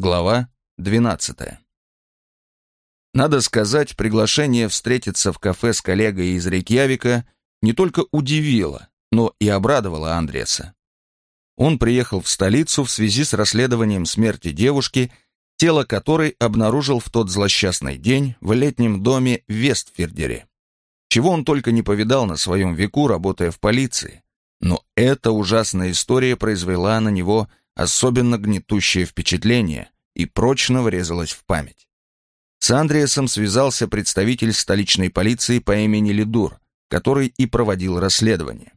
Глава 12. Надо сказать, приглашение встретиться в кафе с коллегой из Рейкьявика не только удивило, но и обрадовало Андреса. Он приехал в столицу в связи с расследованием смерти девушки, тело которой обнаружил в тот злосчастный день в летнем доме в Вестфердере. Чего он только не повидал на своем веку, работая в полиции. Но эта ужасная история произвела на него особенно гнетущее впечатление и прочно врезалась в память. С Андреасом связался представитель столичной полиции по имени Лидур, который и проводил расследование.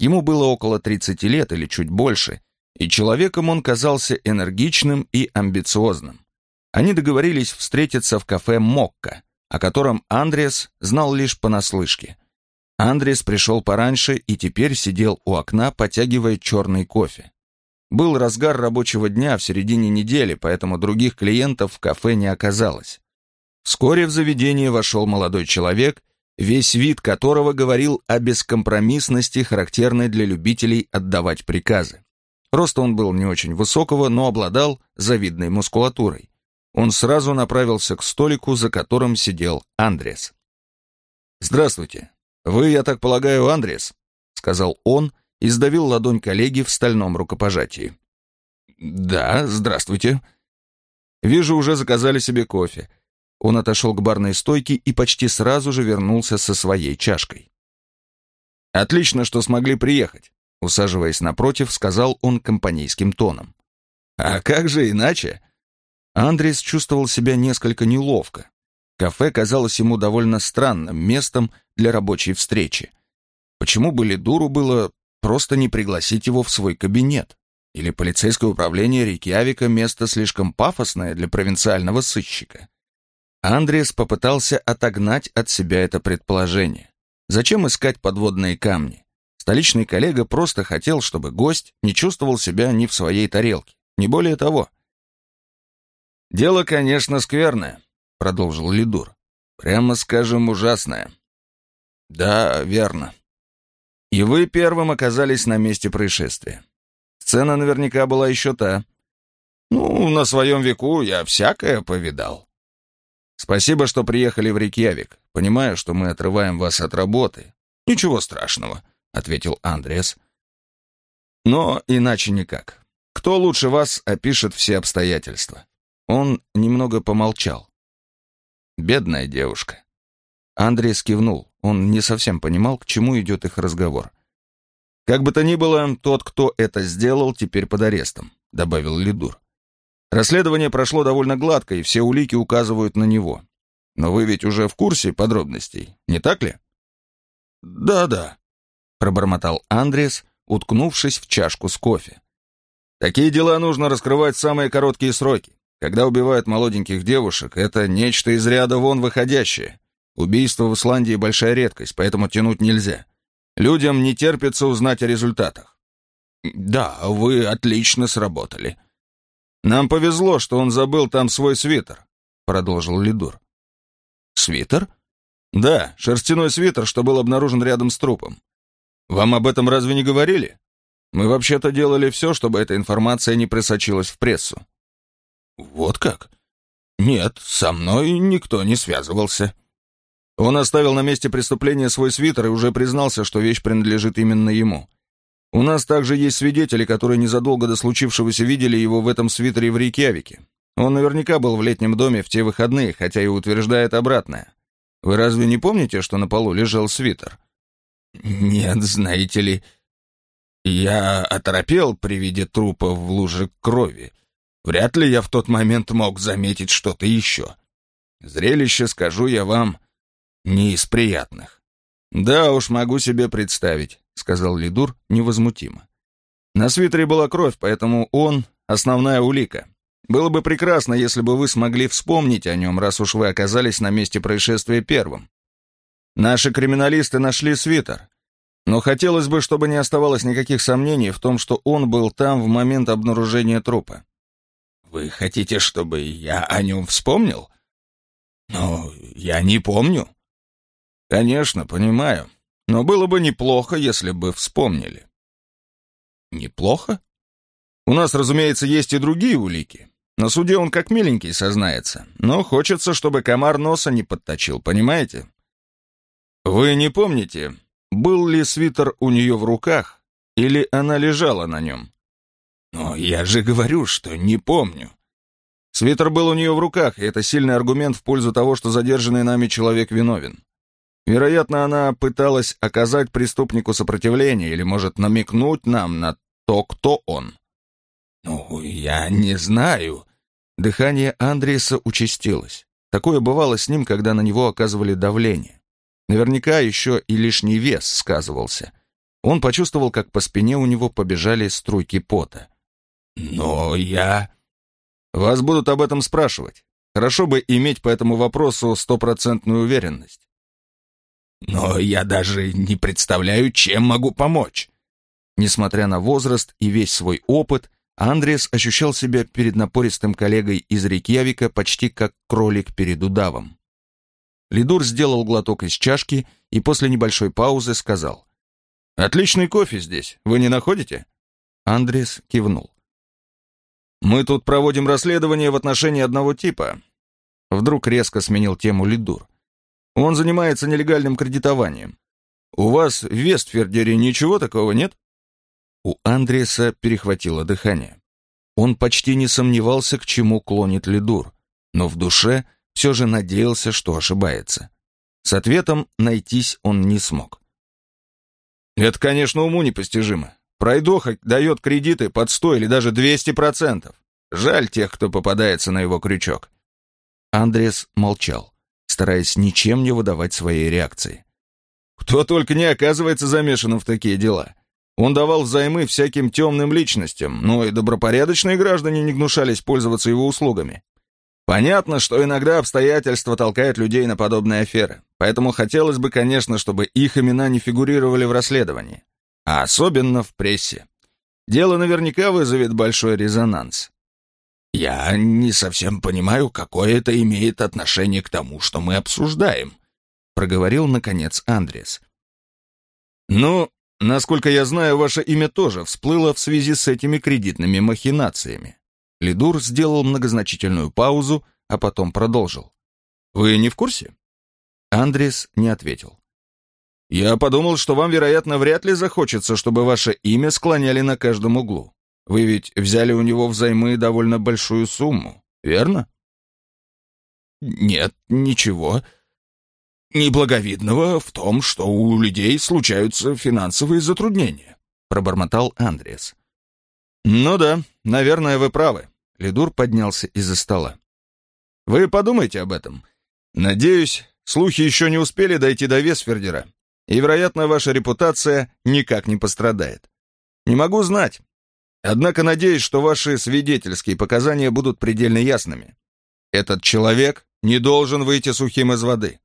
Ему было около 30 лет или чуть больше, и человеком он казался энергичным и амбициозным. Они договорились встретиться в кафе «Мокко», о котором Андреас знал лишь понаслышке. Андрес пришел пораньше и теперь сидел у окна, потягивая черный кофе. Был разгар рабочего дня в середине недели, поэтому других клиентов в кафе не оказалось. Вскоре в заведение вошел молодой человек, весь вид которого говорил о бескомпромиссности, характерной для любителей отдавать приказы. Рост он был не очень высокого, но обладал завидной мускулатурой. Он сразу направился к столику, за которым сидел Андрес. «Здравствуйте. Вы, я так полагаю, Андрес?» — сказал он, и сдавил ладонь коллеги в стальном рукопожатии. «Да, здравствуйте». «Вижу, уже заказали себе кофе». Он отошел к барной стойке и почти сразу же вернулся со своей чашкой. «Отлично, что смогли приехать», — усаживаясь напротив, сказал он компанейским тоном. «А как же иначе?» Андрес чувствовал себя несколько неловко. Кафе казалось ему довольно странным местом для рабочей встречи. Почему бы Лидуру было просто не пригласить его в свой кабинет. Или полицейское управление Рейкьявика место слишком пафосное для провинциального сыщика. Андрес попытался отогнать от себя это предположение. Зачем искать подводные камни? Столичный коллега просто хотел, чтобы гость не чувствовал себя ни в своей тарелке, не более того. «Дело, конечно, скверное», — продолжил Лидур. «Прямо скажем, ужасное». «Да, верно. И вы первым оказались на месте происшествия. Сцена наверняка была еще та. Ну, на своем веку я всякое повидал. Спасибо, что приехали в Рикьявик. Понимаю, что мы отрываем вас от работы. Ничего страшного, ответил Андрес. Но иначе никак. Кто лучше вас опишет все обстоятельства? Он немного помолчал. Бедная девушка. Андрей кивнул. Он не совсем понимал, к чему идет их разговор. «Как бы то ни было, тот, кто это сделал, теперь под арестом», — добавил Лидур. «Расследование прошло довольно гладко, и все улики указывают на него. Но вы ведь уже в курсе подробностей, не так ли?» «Да-да», — пробормотал Андреас, уткнувшись в чашку с кофе. «Такие дела нужно раскрывать в самые короткие сроки. Когда убивают молоденьких девушек, это нечто из ряда вон выходящее. Убийство в Исландии большая редкость, поэтому тянуть нельзя. Людям не терпится узнать о результатах. Да, вы отлично сработали. Нам повезло, что он забыл там свой свитер, продолжил Лидур. Свитер? Да, шерстяной свитер, что был обнаружен рядом с трупом. Вам об этом разве не говорили? Мы вообще-то делали все, чтобы эта информация не просочилась в прессу. Вот как? Нет, со мной никто не связывался. Он оставил на месте преступления свой свитер и уже признался, что вещь принадлежит именно ему. У нас также есть свидетели, которые незадолго до случившегося видели его в этом свитере в Рейкьявике. Он наверняка был в летнем доме в те выходные, хотя и утверждает обратное. Вы разве не помните, что на полу лежал свитер? Нет, знаете ли, я оторопел при виде трупа в луже крови. Вряд ли я в тот момент мог заметить что-то еще. Зрелище, скажу я вам, не из приятных. «Да уж, могу себе представить», — сказал Лидур невозмутимо. «На свитере была кровь, поэтому он — основная улика. Было бы прекрасно, если бы вы смогли вспомнить о нем, раз уж вы оказались на месте происшествия первым. Наши криминалисты нашли свитер, но хотелось бы, чтобы не оставалось никаких сомнений в том, что он был там в момент обнаружения трупа». «Вы хотите, чтобы я о нем вспомнил?» «Но я не помню», Конечно, понимаю. Но было бы неплохо, если бы вспомнили. Неплохо? У нас, разумеется, есть и другие улики. На суде он как миленький сознается, но хочется, чтобы комар носа не подточил, понимаете? Вы не помните, был ли свитер у нее в руках, или она лежала на нем? Но я же говорю, что не помню. Свитер был у нее в руках, и это сильный аргумент в пользу того, что задержанный нами человек виновен. Вероятно, она пыталась оказать преступнику сопротивление или, может, намекнуть нам на то, кто он. «Ну, я не знаю». Дыхание Андреаса участилось. Такое бывало с ним, когда на него оказывали давление. Наверняка еще и лишний вес сказывался. Он почувствовал, как по спине у него побежали струйки пота. «Но я...» «Вас будут об этом спрашивать. Хорошо бы иметь по этому вопросу стопроцентную уверенность». «Но я даже не представляю, чем могу помочь». Несмотря на возраст и весь свой опыт, Андреас ощущал себя перед напористым коллегой из Рейкьявика почти как кролик перед удавом. Лидур сделал глоток из чашки и после небольшой паузы сказал. «Отличный кофе здесь, вы не находите?» Андрес кивнул. «Мы тут проводим расследование в отношении одного типа». Вдруг резко сменил тему Лидур. «Он занимается нелегальным кредитованием. У вас в Вестфердере ничего такого нет?» У Андреса перехватило дыхание. Он почти не сомневался, к чему клонит Лидур, но в душе все же надеялся, что ошибается. С ответом найтись он не смог. «Это, конечно, уму непостижимо. Пройдоха дает кредиты под 100 или даже 200%. Жаль тех, кто попадается на его крючок». Андрес молчал, стараясь ничем не выдавать своей реакции. «Кто только не оказывается замешанным в такие дела. Он давал взаймы всяким темным личностям, но и добропорядочные граждане не гнушались пользоваться его услугами. Понятно, что иногда обстоятельства толкают людей на подобные аферы, поэтому хотелось бы, конечно, чтобы их имена не фигурировали в расследовании а особенно в прессе. Дело наверняка вызовет большой резонанс. Я не совсем понимаю, какое это имеет отношение к тому, что мы обсуждаем, проговорил наконец Андрес. Ну, насколько я знаю, ваше имя тоже всплыло в связи с этими кредитными махинациями. Лидур сделал многозначительную паузу, а потом продолжил. Вы не в курсе? Андрес не ответил. Я подумал, что вам, вероятно, вряд ли захочется, чтобы ваше имя склоняли на каждом углу. Вы ведь взяли у него взаймы довольно большую сумму, верно? Нет, ничего неблаговидного в том, что у людей случаются финансовые затруднения, пробормотал Андреас. Ну да, наверное, вы правы. Лидур поднялся из-за стола. Вы подумайте об этом. Надеюсь, слухи еще не успели дойти до Весфердера, и, вероятно, ваша репутация никак не пострадает. Не могу знать. Однако надеюсь, что ваши свидетельские показания будут предельно ясными. Этот человек не должен выйти сухим из воды.